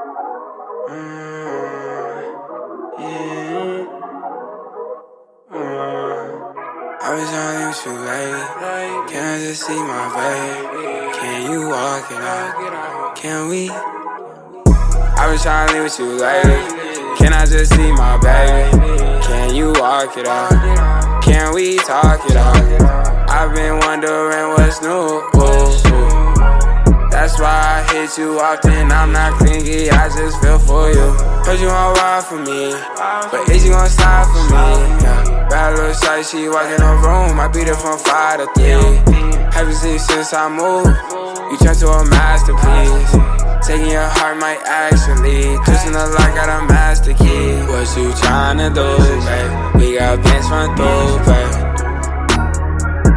Mm, mm, I was on you too late. Can I just see my baby? Can you walk it out? Can we? I was trying to leave with you lately. Can I just see my baby? Can you walk it out? Can we talk it out? I've been wondering what's new. Ooh, ooh. Why I hit you often. I'm not clingy, I just feel for you. Cause you won't ride for me, but is you gon' slide for me? Yeah. Bad little sight, she walk in the room. I beat her from five to three. Haven't seen since I moved. You turn to a masterpiece. Taking your heart might actually Twisting the lock, got a master key What you tryna do, babe? We got bands front through, babe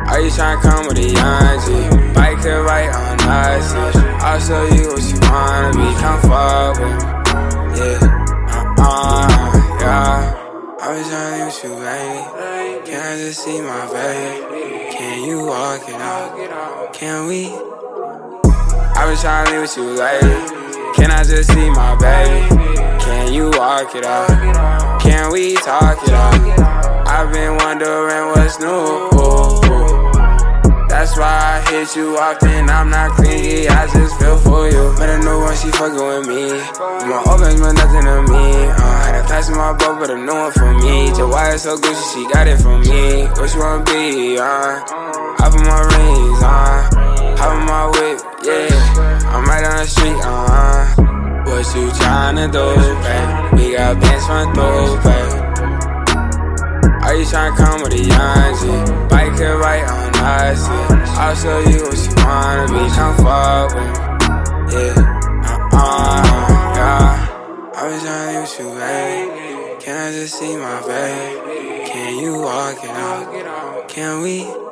Are you tryna come with a young G? Bike it right on I'll show you what you wanna be Come forward, yeah Uh-uh, yeah I was trying with you, baby. Can I just see my baby? Can you walk it out? Can we? I was trying to with you lately. Can I just see my baby? Can you walk it out? Can we talk it out? I hit you often. I'm not clingy, I just feel for you. Met a new one, she fucking with me. My opens meant nothing to me. Uh, had a pass in my boat, but a new one for me. The wire so Gucci, she got it from me. What you wanna be, uh? I put my rings, uh. Hop in my whip, yeah. I'm right on the street, uh. What you tryna do, babe? We got bands front through, babe. Are you tryna come with a young G? Bike it right on us, yeah. I'll show you what you wanna be. Come forward, yeah. Uh-uh, yeah. I was tryna with you, babe. Can I just see my babe? Can you walk it out? Can we?